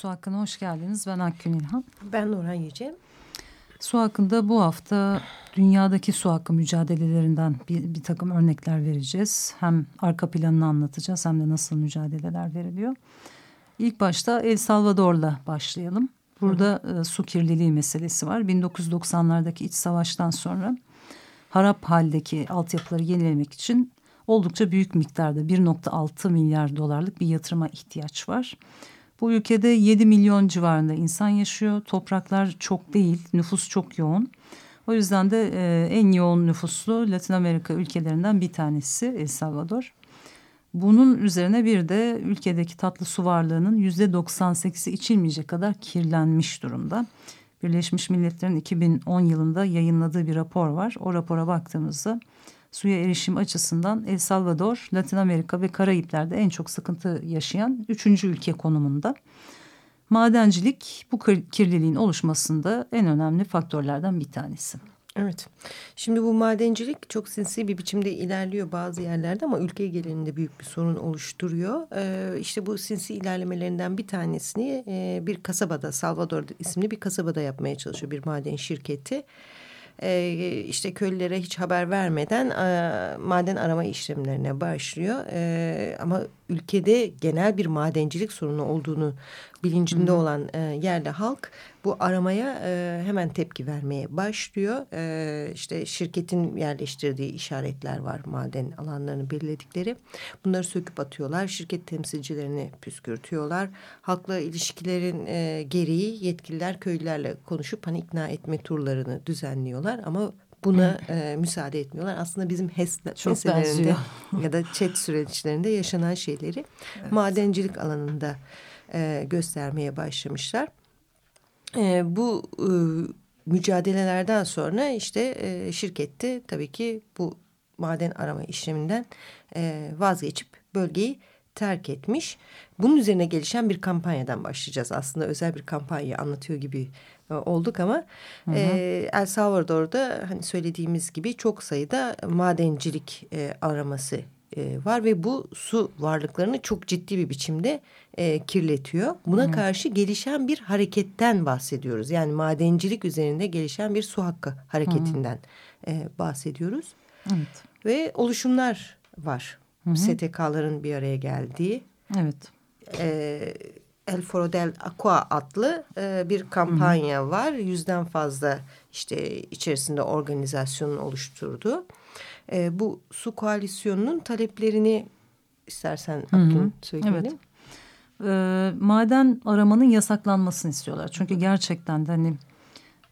Su Hakkı'na hoş geldiniz. Ben Akgün İlhan. Ben Nuran Yüce. Su hakkında bu hafta dünyadaki su hakkı mücadelelerinden bir, bir takım örnekler vereceğiz. Hem arka planını anlatacağız hem de nasıl mücadeleler veriliyor. İlk başta El Salvador'la başlayalım. Burada e, su kirliliği meselesi var. 1990'lardaki iç savaştan sonra harap haldeki altyapıları yenilemek için oldukça büyük miktarda 1.6 milyar dolarlık bir yatırıma ihtiyaç var. Bu ülkede 7 milyon civarında insan yaşıyor. Topraklar çok değil, nüfus çok yoğun. O yüzden de e, en yoğun nüfuslu Latin Amerika ülkelerinden bir tanesi El Salvador. Bunun üzerine bir de ülkedeki tatlı su varlığının yüzde 98'i içilmeyecek kadar kirlenmiş durumda. Birleşmiş Milletler'in 2010 yılında yayınladığı bir rapor var. O rapora baktığımızda suya erişim açısından El Salvador, Latin Amerika ve Karayipler'de en çok sıkıntı yaşayan üçüncü ülke konumunda. Madencilik bu kirliliğin oluşmasında en önemli faktörlerden bir tanesi. Evet. Şimdi bu madencilik çok sinsi bir biçimde ilerliyor bazı yerlerde ama ülke genelinde büyük bir sorun oluşturuyor. Ee, işte bu sinsi ilerlemelerinden bir tanesini e, bir kasabada Salvador isimli bir kasabada yapmaya çalışıyor bir maden şirketi e, işte köylülere hiç haber vermeden e, maden arama işlemlerine başlıyor. E, ama ülkede genel bir madencilik sorunu olduğunu bilincinde Hı -hı. olan e, yerli halk bu aramaya e, hemen tepki vermeye başlıyor. E, işte şirketin yerleştirdiği işaretler var maden alanlarını belirledikleri. Bunları söküp atıyorlar. Şirket temsilcilerini püskürtüyorlar. Halkla ilişkilerin e, gereği yetkililer köylülerle konuşup hani ikna etme turlarını düzenliyorlar. Ama buna e, müsaade etmiyorlar. Aslında bizim HES meselelerinde ya da chat süreçlerinde yaşanan şeyleri evet. madencilik alanında e, göstermeye başlamışlar. E, bu e, mücadelelerden sonra işte e, şirkette tabii ki bu maden arama işleminden e, vazgeçip bölgeyi terk etmiş. Bunun üzerine gelişen bir kampanyadan başlayacağız. Aslında özel bir kampanya anlatıyor gibi e, olduk ama hı hı. E, El Salvador'da hani söylediğimiz gibi çok sayıda madencilik e, araması e, var ve bu su varlıklarını çok ciddi bir biçimde e, kirletiyor. Buna hı. karşı gelişen bir hareketten bahsediyoruz. Yani madencilik üzerinde gelişen bir su hakkı hareketinden e, bahsediyoruz. Evet. Ve oluşumlar var. STK'ların bir araya geldiği. Evet. E, El Foro del Aqua adlı e, bir kampanya Hı var. Yüzden fazla işte içerisinde organizasyonun oluşturduğu. E, bu su koalisyonunun taleplerini istersen Abdül söyleyelim. Evet. E, maden aramanın yasaklanmasını istiyorlar. Çünkü gerçekten de hani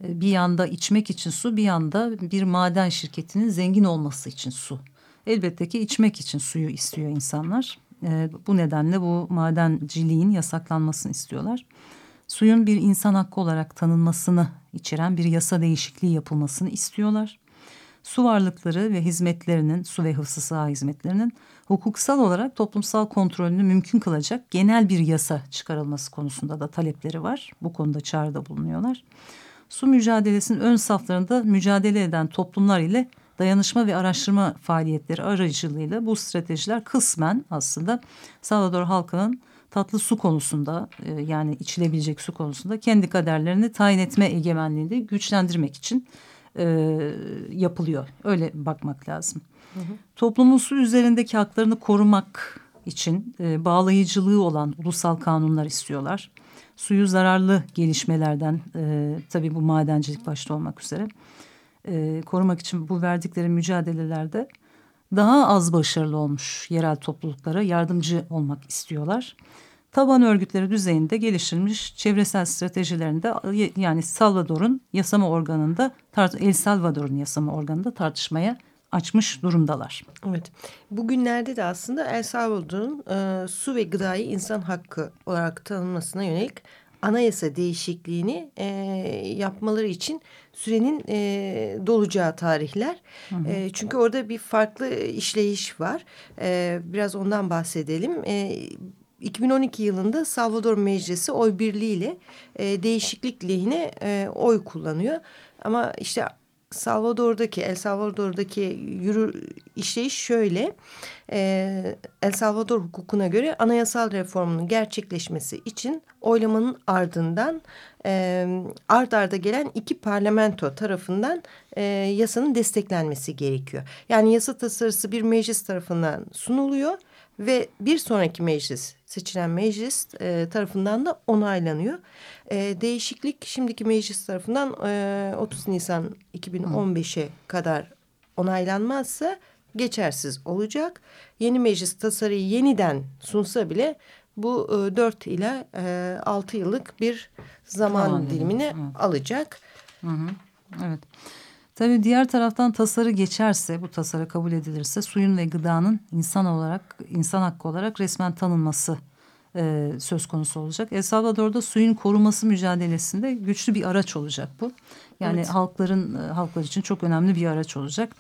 e, bir yanda içmek için su bir yanda bir maden şirketinin zengin olması için su. Elbette ki içmek için suyu istiyor insanlar. E, bu nedenle bu madenciliğin yasaklanmasını istiyorlar. Suyun bir insan hakkı olarak tanınmasını içeren bir yasa değişikliği yapılmasını istiyorlar. Su varlıkları ve hizmetlerinin, su ve hıfzı saha hizmetlerinin hukuksal olarak toplumsal kontrolünü mümkün kılacak genel bir yasa çıkarılması konusunda da talepleri var. Bu konuda çağrıda bulunuyorlar. Su mücadelesinin ön saflarında mücadele eden toplumlar ile dayanışma ve araştırma faaliyetleri aracılığıyla bu stratejiler kısmen aslında Salvador halkının tatlı su konusunda e, yani içilebilecek su konusunda kendi kaderlerini tayin etme egemenliğini güçlendirmek için e, yapılıyor. Öyle bakmak lazım. Hı hı. Toplumun su üzerindeki haklarını korumak için e, bağlayıcılığı olan ulusal kanunlar istiyorlar. Suyu zararlı gelişmelerden e, tabii bu madencilik başta olmak üzere e, korumak için bu verdikleri mücadelelerde daha az başarılı olmuş yerel topluluklara yardımcı olmak istiyorlar. Taban örgütleri düzeyinde geliştirilmiş çevresel stratejilerinde yani Salvador'un yasama organında El Salvador'un yasama organında tartışmaya açmış durumdalar. Evet. Bugünlerde de aslında El Salvador'un e, su ve gıdayı insan hakkı olarak tanınmasına yönelik anayasa değişikliğini e, yapmaları için sürenin e, dolacağı tarihler. Hı hı. E, çünkü orada bir farklı işleyiş var. E, biraz ondan bahsedelim. E, 2012 yılında Salvador Meclisi oy birliğiyle e, değişiklik lehine e, oy kullanıyor. Ama işte Salvador'daki, El Salvador'daki yürü işleyiş şöyle. E, El Salvador hukukuna göre anayasal reformunun gerçekleşmesi için oylamanın ardından e, ard arda gelen iki parlamento tarafından e, yasanın desteklenmesi gerekiyor. Yani yasa tasarısı bir meclis tarafından sunuluyor ve bir sonraki meclis seçilen meclis e, tarafından da onaylanıyor. E, değişiklik şimdiki meclis tarafından e, 30 Nisan 2015'e kadar onaylanmazsa geçersiz olacak. Yeni meclis tasarıyı yeniden sunsa bile bu e, 4 ile e, 6 yıllık bir zaman tamam, dilimini evet. alacak. Hı hı. Evet. Tabii diğer taraftan tasarı geçerse, bu tasarı kabul edilirse suyun ve gıdanın insan olarak, insan hakkı olarak resmen tanınması e, söz konusu olacak. El Salvador'da suyun koruması mücadelesinde güçlü bir araç olacak bu. Yani evet. halkların e, halklar için çok önemli bir araç olacak.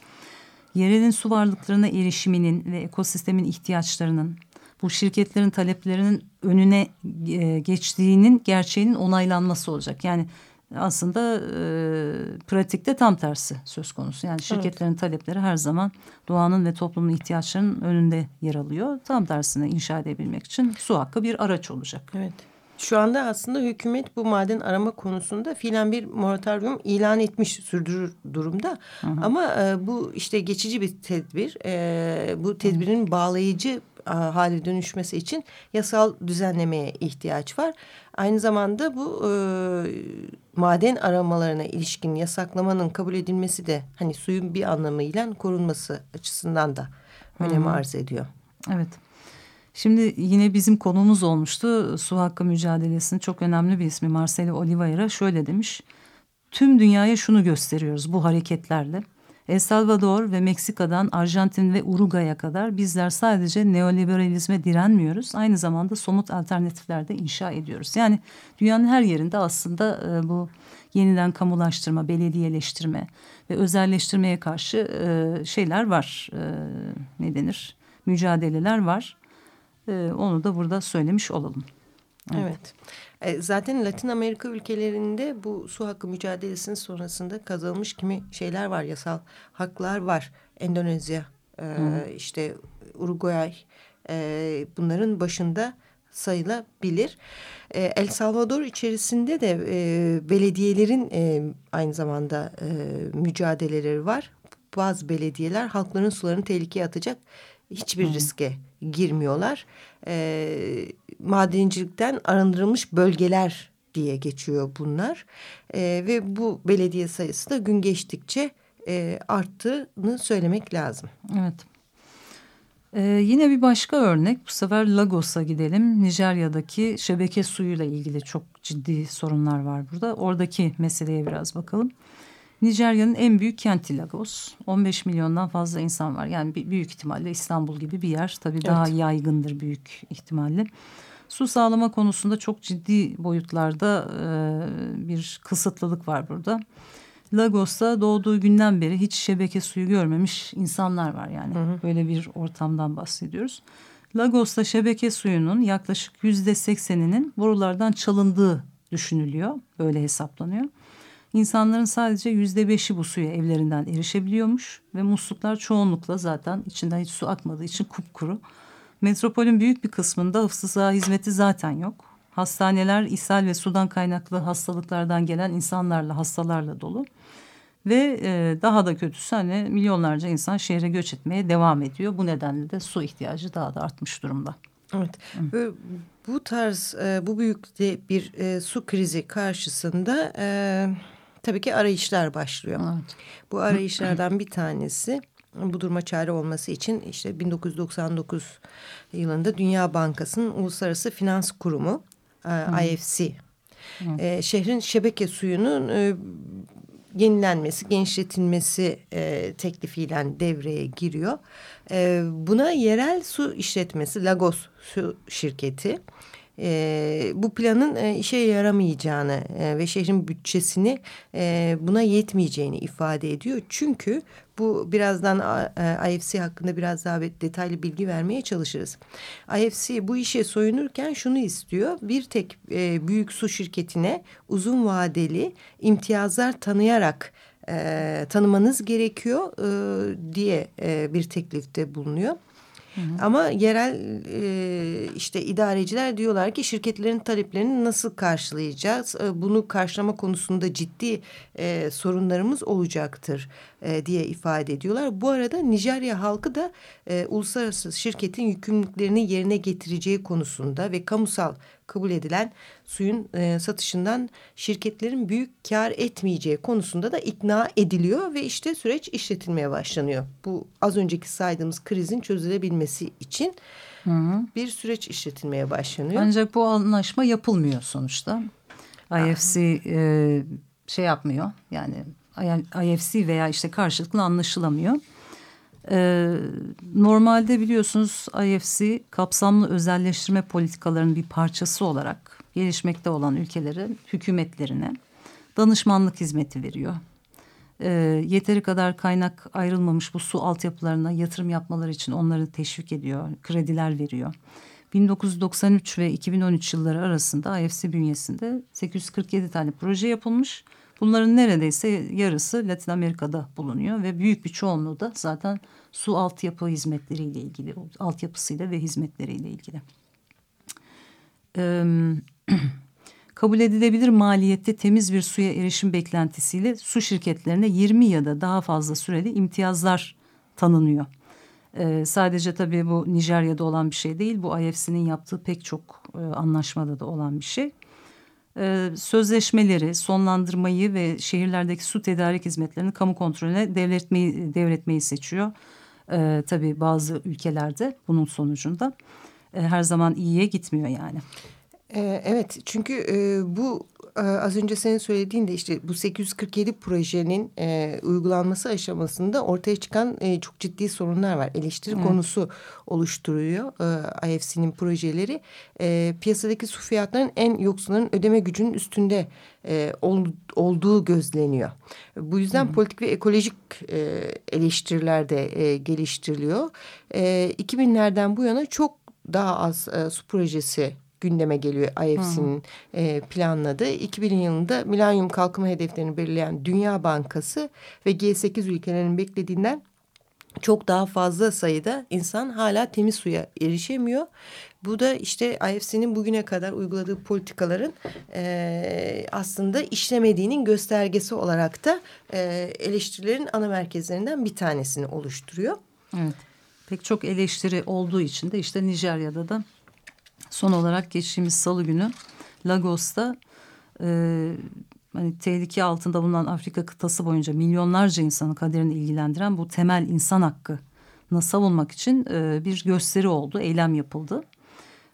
Yerelin su varlıklarına erişiminin ve ekosistemin ihtiyaçlarının bu şirketlerin taleplerinin önüne e, geçtiğinin gerçeğinin onaylanması olacak. Yani aslında e, pratikte tam tersi söz konusu. Yani şirketlerin evet. talepleri her zaman doğanın ve toplumun ihtiyaçlarının önünde yer alıyor. Tam tersine inşa edebilmek için su hakkı bir araç olacak. Evet. Şu anda aslında hükümet bu maden arama konusunda filan bir moratoryum ilan etmiş sürdürür durumda. Hı hı. Ama e, bu işte geçici bir tedbir. E, bu tedbirin hı. bağlayıcı hale dönüşmesi için yasal düzenlemeye ihtiyaç var. Aynı zamanda bu e, maden aramalarına ilişkin yasaklamanın kabul edilmesi de hani suyun bir anlamıyla korunması açısından da önem arz ediyor. Evet. Şimdi yine bizim konumuz olmuştu. Su hakkı mücadelesinin çok önemli bir ismi Marcelo Oliveira şöyle demiş. Tüm dünyaya şunu gösteriyoruz bu hareketlerle. El Salvador ve Meksika'dan Arjantin ve Uruguay'a kadar bizler sadece neoliberalizme direnmiyoruz. Aynı zamanda somut alternatifler de inşa ediyoruz. Yani dünyanın her yerinde aslında e, bu yeniden kamulaştırma, belediyeleştirme ve özelleştirmeye karşı e, şeyler var. E, ne denir? Mücadeleler var. E, onu da burada söylemiş olalım. Evet. evet. E, zaten Latin Amerika ülkelerinde bu su hakkı mücadelesinin sonrasında kazanılmış kimi şeyler var. Yasal haklar var. Endonezya, e, işte Uruguay e, bunların başında sayılabilir. E, El Salvador içerisinde de e, belediyelerin e, aynı zamanda e, mücadeleleri var. Bazı belediyeler halkların sularını tehlikeye atacak hiçbir riske girmiyorlar. E, madencilikten arındırılmış bölgeler diye geçiyor bunlar. E, ve bu belediye sayısı da gün geçtikçe e, arttığını söylemek lazım. Evet. Ee, yine bir başka örnek bu sefer Lagos'a gidelim. Nijerya'daki şebeke suyuyla ilgili çok ciddi sorunlar var burada. Oradaki meseleye biraz bakalım. Nijerya'nın en büyük kenti Lagos. 15 milyondan fazla insan var. Yani büyük ihtimalle İstanbul gibi bir yer. Tabii daha evet. yaygındır büyük ihtimalle. Su sağlama konusunda çok ciddi boyutlarda e, bir kısıtlılık var burada. Lagos'ta doğduğu günden beri hiç şebeke suyu görmemiş insanlar var yani. Hı hı. Böyle bir ortamdan bahsediyoruz. Lagos'ta şebeke suyunun yaklaşık yüzde sekseninin borulardan çalındığı düşünülüyor. Böyle hesaplanıyor. İnsanların sadece yüzde beşi bu suya evlerinden erişebiliyormuş ve musluklar çoğunlukla zaten içinden hiç su akmadığı için kupkuru. Metropolün büyük bir kısmında hıfzı hizmeti zaten yok. Hastaneler ishal ve sudan kaynaklı hastalıklardan gelen insanlarla, hastalarla dolu. Ve e, daha da kötüsü hani milyonlarca insan şehre göç etmeye devam ediyor. Bu nedenle de su ihtiyacı daha da artmış durumda. Evet. Hı. Bu tarz e, bu büyükte bir e, su krizi karşısında e, tabii ki arayışlar başlıyor. Evet. Bu arayışlardan bir tanesi bu duruma çare olması için işte 1999 yılında Dünya Bankası'nın Uluslararası Finans Kurumu e, IFC e, şehrin şebeke suyunun e, yenilenmesi, genişletilmesi e, teklifiyle devreye giriyor. E, buna yerel su işletmesi Lagos Su Şirketi e, bu planın e, işe yaramayacağını e, ve şehrin bütçesini e, buna yetmeyeceğini ifade ediyor. Çünkü bu birazdan e, IFC hakkında biraz daha detaylı bilgi vermeye çalışırız. IFC bu işe soyunurken şunu istiyor. Bir tek e, büyük su şirketine uzun vadeli imtiyazlar tanıyarak e, tanımanız gerekiyor e, diye e, bir teklifte bulunuyor. Ama yerel e, işte idareciler diyorlar ki şirketlerin taleplerini nasıl karşılayacağız? E, bunu karşılama konusunda ciddi e, sorunlarımız olacaktır e, diye ifade ediyorlar. Bu arada Nijerya halkı da e, uluslararası şirketin yükümlülüklerini yerine getireceği konusunda ve kamusal kabul edilen suyun e, satışından şirketlerin büyük kar etmeyeceği konusunda da ikna ediliyor ve işte süreç işletilmeye başlanıyor. Bu az önceki saydığımız krizin çözülebilmesi için hı hı. bir süreç işletilmeye başlanıyor. Ancak bu anlaşma yapılmıyor sonuçta. IFC e, şey yapmıyor yani IFC veya işte karşılıklı anlaşılamıyor. Ee, normalde biliyorsunuz IFC kapsamlı özelleştirme politikalarının bir parçası olarak gelişmekte olan ülkelerin hükümetlerine danışmanlık hizmeti veriyor. Ee, yeteri kadar kaynak ayrılmamış bu su altyapılarına yatırım yapmaları için onları teşvik ediyor, krediler veriyor. 1993 ve 2013 yılları arasında IFC bünyesinde 847 tane proje yapılmış. Bunların neredeyse yarısı Latin Amerika'da bulunuyor ve büyük bir çoğunluğu da zaten su altyapı hizmetleriyle ilgili, altyapısıyla ve hizmetleriyle ilgili. Kabul edilebilir maliyette temiz bir suya erişim beklentisiyle su şirketlerine 20 ya da daha fazla süreli imtiyazlar tanınıyor. Ee, sadece tabii bu Nijerya'da olan bir şey değil. Bu IFC'nin yaptığı pek çok e, anlaşmada da olan bir şey. Ee, sözleşmeleri, sonlandırmayı ve şehirlerdeki su tedarik hizmetlerini kamu kontrolüne devretmeyi, devretmeyi seçiyor. Ee, tabii bazı ülkelerde bunun sonucunda e, her zaman iyiye gitmiyor yani. Ee, evet çünkü e, bu e, az önce senin söylediğin de işte bu 847 projenin e, uygulanması aşamasında ortaya çıkan e, çok ciddi sorunlar var. Eleştiri evet. konusu oluşturuyor e, IFC'nin projeleri. E, piyasadaki su fiyatlarının en yoksulların ödeme gücünün üstünde e, ol, olduğu gözleniyor. Bu yüzden Hı. politik ve ekolojik e, eleştiriler de e, geliştiriliyor. E, 2000'lerden bu yana çok daha az e, su projesi gündeme geliyor IFC'nin e, planladığı. 2000 yılında milenyum kalkınma hedeflerini belirleyen Dünya Bankası ve G8 ülkelerinin beklediğinden çok daha fazla sayıda insan hala temiz suya erişemiyor. Bu da işte IFC'nin bugüne kadar uyguladığı politikaların e, aslında işlemediğinin göstergesi olarak da e, eleştirilerin ana merkezlerinden bir tanesini oluşturuyor. Evet. Pek çok eleştiri olduğu için de işte Nijerya'da da Son olarak geçtiğimiz salı günü Lagos'ta e, hani tehlike altında bulunan Afrika kıtası boyunca milyonlarca insanın kaderini ilgilendiren bu temel insan hakkını savunmak için e, bir gösteri oldu, eylem yapıldı.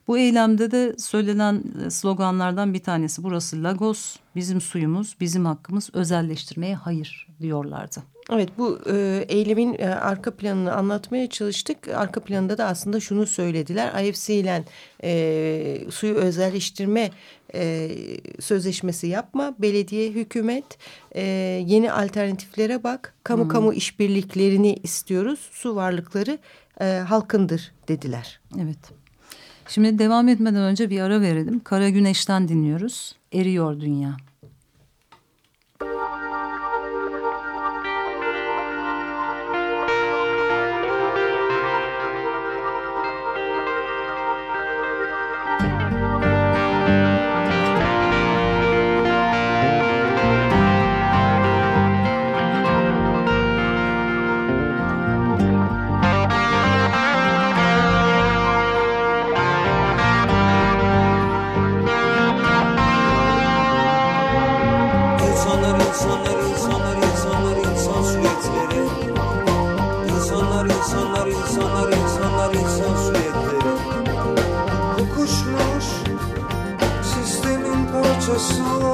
Bu eylemde de söylenen e, sloganlardan bir tanesi burası Lagos, bizim suyumuz, bizim hakkımız özelleştirmeye hayır diyorlardı. Evet bu e, eylemin e, arka planını anlatmaya çalıştık. Arka planında da aslında şunu söylediler. IFC ile e, suyu özelleştirme e, sözleşmesi yapma. Belediye, hükümet e, yeni alternatiflere bak. Kamu hmm. kamu işbirliklerini istiyoruz. Su varlıkları e, halkındır dediler. Evet. Şimdi devam etmeden önce bir ara verelim. Kara Güneş'ten dinliyoruz. Eriyor Dünya. Parçası olmuş Etten kemikten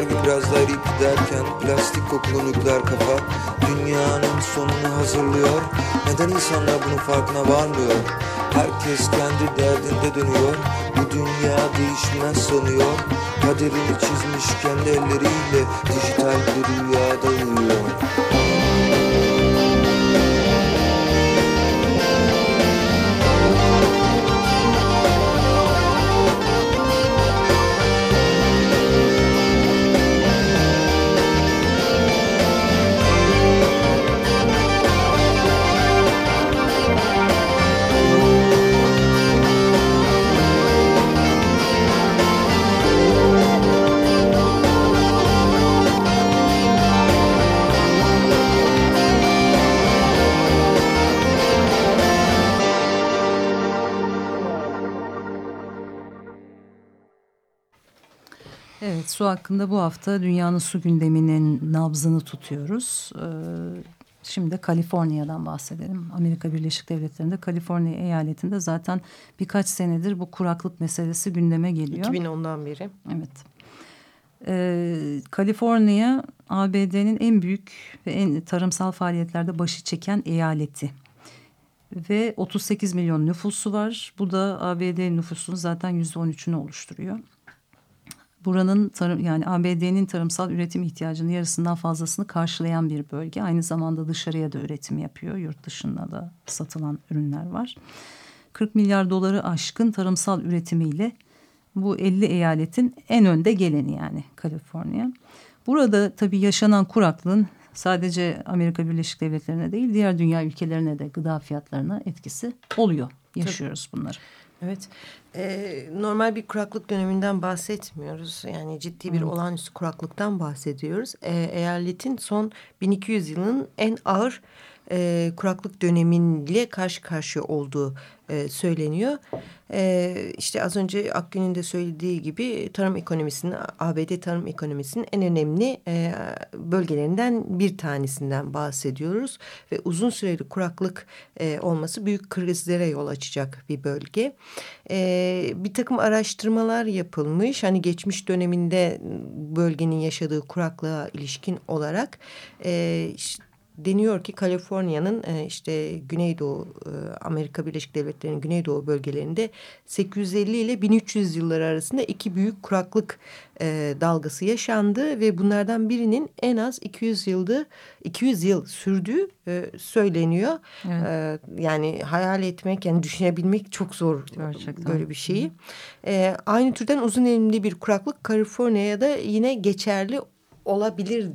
her gün biraz daha eriyip giderken Plastik kokulu nükleer kafa Dünyanın sonunu hazırlıyor. Neden insanlar bunun farkına varmıyor? Herkes kendi derdinde dönüyor. Bu dünya değişmez sanıyor. Kaderini çizmiş kendi elleriyle Dijital bir rüyada uyuyor Evet su hakkında bu hafta dünyanın su gündeminin nabzını tutuyoruz. Ee, şimdi Kaliforniya'dan bahsedelim. Amerika Birleşik Devletleri'nde Kaliforniya eyaletinde zaten birkaç senedir bu kuraklık meselesi gündeme geliyor. 2010'dan beri. Evet. Ee, Kaliforniya ABD'nin en büyük ve en tarımsal faaliyetlerde başı çeken eyaleti. Ve 38 milyon nüfusu var. Bu da ABD nüfusunun zaten yüzde 13'ünü oluşturuyor. Buranın tarım yani ABD'nin tarımsal üretim ihtiyacının yarısından fazlasını karşılayan bir bölge. Aynı zamanda dışarıya da üretim yapıyor. Yurt dışında da satılan ürünler var. 40 milyar doları aşkın tarımsal üretimiyle bu 50 eyaletin en önde geleni yani Kaliforniya. Burada tabii yaşanan kuraklığın sadece Amerika Birleşik Devletleri'ne değil diğer dünya ülkelerine de gıda fiyatlarına etkisi oluyor. Yaşıyoruz bunları. Evet. Ee, normal bir kuraklık döneminden bahsetmiyoruz. Yani ciddi bir olağanüstü kuraklıktan bahsediyoruz. Ee, eyaletin son 1200 yılın en ağır e, kuraklık dönemiyle karşı karşıya olduğu e, söyleniyor. E, işte az önce Akgün'ün de söylediği gibi tarım ekonomisinin, ABD tarım ekonomisinin en önemli e, bölgelerinden bir tanesinden bahsediyoruz. Ve uzun süreli kuraklık e, olması büyük krizlere yol açacak bir bölge. E, bir takım araştırmalar yapılmış. Hani geçmiş döneminde bölgenin yaşadığı kuraklığa ilişkin olarak... E, işte deniyor ki Kaliforniya'nın e, işte Güneydoğu e, Amerika Birleşik Devletleri'nin Güneydoğu bölgelerinde 850 ile 1300 yılları arasında iki büyük kuraklık e, dalgası yaşandı ve bunlardan birinin en az 200 yılda 200 yıl sürdüğü e, söyleniyor. Evet. E, yani hayal etmek yani düşünebilmek çok zor Gerçekten. böyle bir şeyi. E, aynı türden uzun elimli bir kuraklık Kaliforniya'da yine geçerli olabilir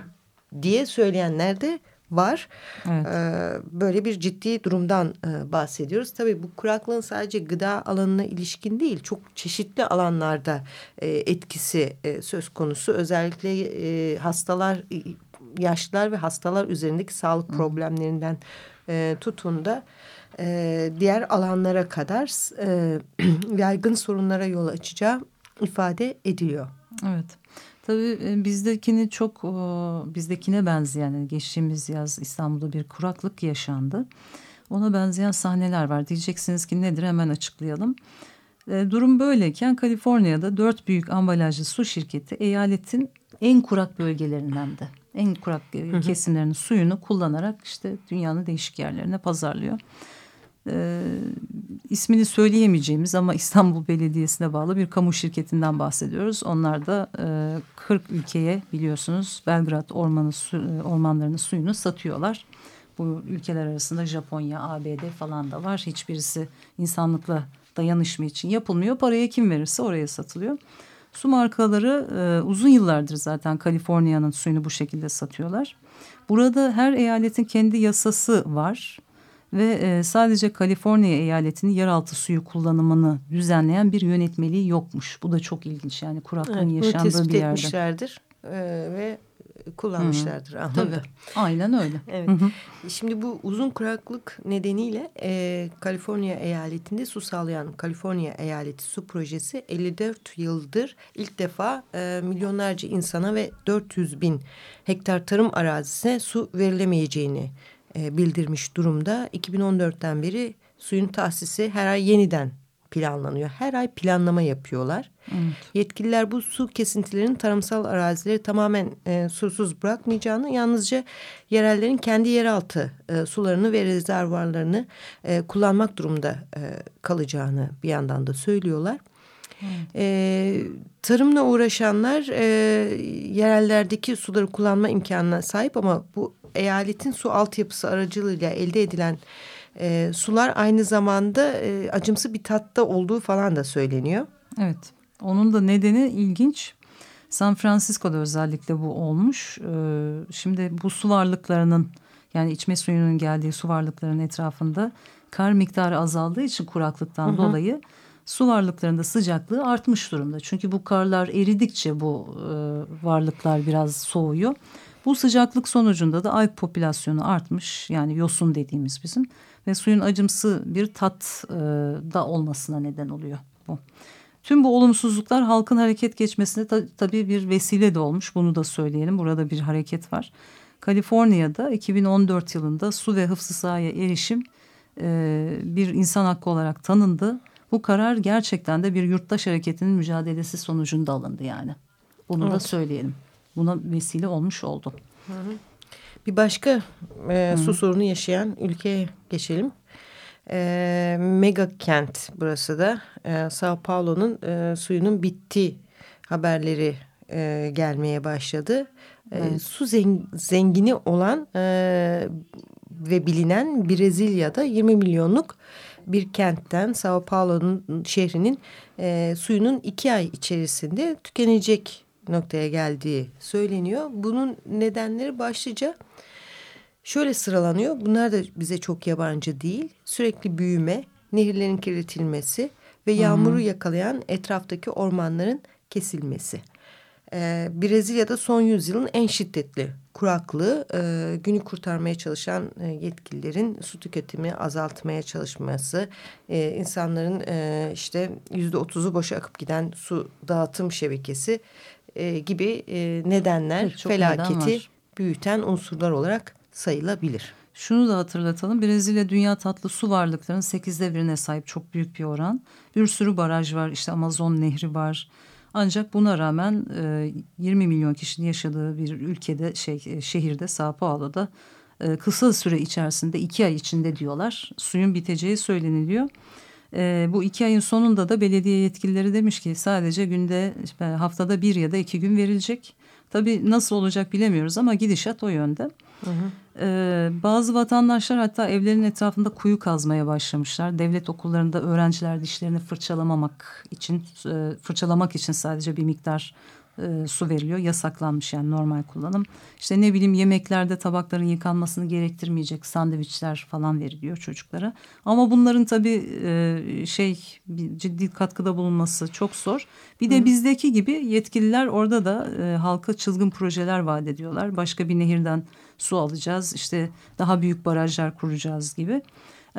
diye söyleyenler de var. Evet. Ee, böyle bir ciddi durumdan e, bahsediyoruz. Tabii bu kuraklığın sadece gıda alanına ilişkin değil, çok çeşitli alanlarda e, etkisi e, söz konusu. Özellikle hastalar, yaşlılar ve hastalar üzerindeki sağlık Hı. problemlerinden tutun da diğer alanlara kadar yaygın sorunlara yol açacağı ifade ediliyor. Evet. Tabii e, bizdekini çok bizdekine benzeyen yani geçtiğimiz yaz İstanbul'da bir kuraklık yaşandı. Ona benzeyen sahneler var. Diyeceksiniz ki nedir hemen açıklayalım. E, durum böyleyken Kaliforniya'da dört büyük ambalajlı su şirketi eyaletin en kurak bölgelerinden de en kurak e, kesimlerinin suyunu kullanarak işte dünyanın değişik yerlerine pazarlıyor e, ismini söyleyemeyeceğimiz ama İstanbul Belediyesi'ne bağlı bir kamu şirketinden bahsediyoruz. Onlar da e, 40 ülkeye biliyorsunuz Belgrad ormanı su, e, ormanlarının suyunu satıyorlar. Bu ülkeler arasında Japonya, ABD falan da var. Hiçbirisi insanlıkla dayanışma için yapılmıyor. Parayı kim verirse oraya satılıyor. Su markaları e, uzun yıllardır zaten Kaliforniya'nın suyunu bu şekilde satıyorlar. Burada her eyaletin kendi yasası var ve e, sadece Kaliforniya eyaletinin yeraltı suyu kullanımını düzenleyen bir yönetmeliği yokmuş. Bu da çok ilginç yani kuraklığın evet, yaşandığı bir yerde. etmişlerdir e, ve kullanmışlardır Hı -hı. Tabii. Aynen öyle. evet. Hı -hı. Şimdi bu uzun kuraklık nedeniyle e, Kaliforniya eyaletinde su sağlayan Kaliforniya eyaleti su projesi 54 yıldır ilk defa e, milyonlarca insana ve 400 bin hektar tarım arazisine su verilemeyeceğini e, bildirmiş durumda. 2014'ten beri suyun tahsisi her ay yeniden planlanıyor. Her ay planlama yapıyorlar. Evet. Yetkililer bu su kesintilerinin tarımsal arazileri tamamen e, susuz bırakmayacağını, yalnızca yerellerin kendi yeraltı e, sularını ve rezervuarlarını e, kullanmak durumunda e, kalacağını bir yandan da söylüyorlar. E, tarımla uğraşanlar e, yerellerdeki suları kullanma imkanına sahip ama bu eyaletin su altyapısı aracılığıyla elde edilen e, sular aynı zamanda e, acımsı bir tatta olduğu falan da söyleniyor. Evet onun da nedeni ilginç. San Francisco'da özellikle bu olmuş. Ee, şimdi bu su varlıklarının yani içme suyunun geldiği su varlıklarının etrafında kar miktarı azaldığı için kuraklıktan hı hı. dolayı su varlıklarında sıcaklığı artmış durumda. Çünkü bu karlar eridikçe bu e, varlıklar biraz soğuyor. Bu sıcaklık sonucunda da alg popülasyonu artmış yani yosun dediğimiz bizim ve suyun acımsı bir tat e, da olmasına neden oluyor bu. Tüm bu olumsuzluklar halkın hareket geçmesine ta, tabii bir vesile de olmuş bunu da söyleyelim burada bir hareket var. Kaliforniya'da 2014 yılında su ve hıfzı sahaya erişim e, bir insan hakkı olarak tanındı. Bu karar gerçekten de bir yurttaş hareketinin mücadelesi sonucunda alındı yani. Bunu evet. da söyleyelim buna vesile olmuş oldu. Hı hı. Bir başka e, su sorunu yaşayan ülkeye geçelim. E, mega kent burası da. E, Sao Paulo'nun e, suyunun bitti haberleri e, gelmeye başladı. E, evet. Su zengini olan e, ve bilinen Brezilya'da 20 milyonluk bir kentten Sao Paulo'nun şehrinin e, suyunun iki ay içerisinde tükenecek noktaya geldiği söyleniyor. Bunun nedenleri başlıca şöyle sıralanıyor. Bunlar da bize çok yabancı değil. Sürekli büyüme, nehirlerin kirletilmesi ve yağmuru yakalayan etraftaki ormanların kesilmesi. Ee, Brezilya'da son yüzyılın en şiddetli kuraklığı e, günü kurtarmaya çalışan e, yetkililerin su tüketimi azaltmaya çalışması, e, insanların e, işte yüzde otuzu boşa akıp giden su dağıtım şebekesi e, gibi e, nedenler Çok felaketi neden büyüten unsurlar olarak sayılabilir. Şunu da hatırlatalım. Brezilya dünya tatlı su varlıklarının sekizde birine sahip çok büyük bir oran. Bir sürü baraj var. İşte Amazon Nehri var. Ancak buna rağmen e, 20 milyon kişinin yaşadığı bir ülkede şey e, şehirde Sao Paulo'da e, kısa süre içerisinde iki ay içinde diyorlar suyun biteceği söyleniliyor. E, bu iki ayın sonunda da belediye yetkilileri demiş ki sadece günde işte haftada bir ya da iki gün verilecek. Tabii nasıl olacak bilemiyoruz ama gidişat o yönde. Hı hı. Ee, bazı vatandaşlar hatta evlerin etrafında kuyu kazmaya başlamışlar. Devlet okullarında öğrenciler dişlerini fırçalamamak için, e, fırçalamak için sadece bir miktar e, su veriliyor. Yasaklanmış yani normal kullanım. İşte ne bileyim yemeklerde tabakların yıkanmasını gerektirmeyecek sandviçler falan veriliyor çocuklara. Ama bunların tabii e, şey ciddi katkıda bulunması çok zor. Bir de Hı. bizdeki gibi yetkililer orada da e, halka çılgın projeler vaat ediyorlar. Başka bir nehirden su alacağız işte daha büyük barajlar kuracağız gibi.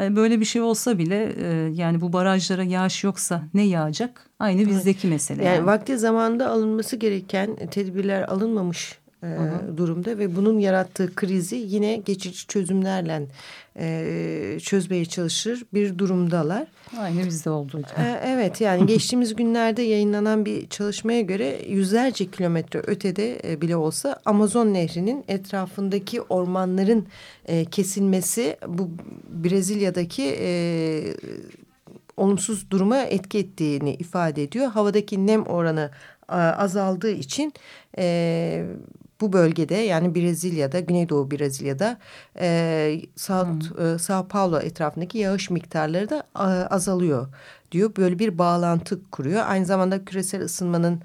E, böyle bir şey olsa bile e, yani bu barajlara yağış yoksa ne yağacak? Aynı bizdeki mesele. Yani, yani vakti zamanında alınması gereken tedbirler alınmamış e, durumda ve bunun yarattığı krizi yine geçici çözümlerle e, çözmeye çalışır bir durumdalar. Aynı bizde olduğu gibi. E, evet yani geçtiğimiz günlerde yayınlanan bir çalışmaya göre yüzlerce kilometre ötede e, bile olsa Amazon Nehri'nin etrafındaki ormanların e, kesilmesi bu Brezilya'daki e, olumsuz duruma etki ettiğini ifade ediyor. Havadaki nem oranı azaldığı için e, bu bölgede yani Brezilya'da, Güneydoğu Brezilya'da e, hmm. e, Sao Paulo etrafındaki yağış miktarları da e, azalıyor diyor. Böyle bir bağlantı kuruyor. Aynı zamanda küresel ısınmanın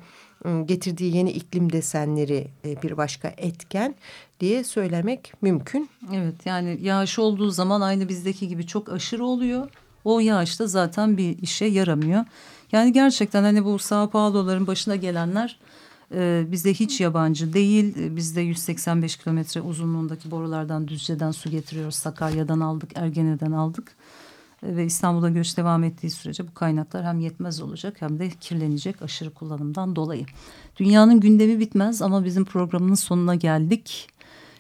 e, getirdiği yeni iklim desenleri e, bir başka etken diye söylemek mümkün. Evet yani yağış olduğu zaman aynı bizdeki gibi çok aşırı oluyor. O yağış da zaten bir işe yaramıyor. Yani gerçekten hani bu Sao Paulo'ların başına gelenler e, bize hiç yabancı değil. E, biz de 185 kilometre uzunluğundaki borulardan Düzce'den su getiriyoruz. Sakarya'dan aldık, Ergene'den aldık. E, ve İstanbul'da göç devam ettiği sürece bu kaynaklar hem yetmez olacak hem de kirlenecek aşırı kullanımdan dolayı. Dünyanın gündemi bitmez ama bizim programın sonuna geldik.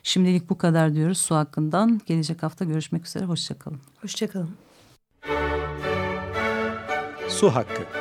Şimdilik bu kadar diyoruz su hakkından. Gelecek hafta görüşmek üzere. Hoşçakalın. Hoşçakalın. Su hakkı.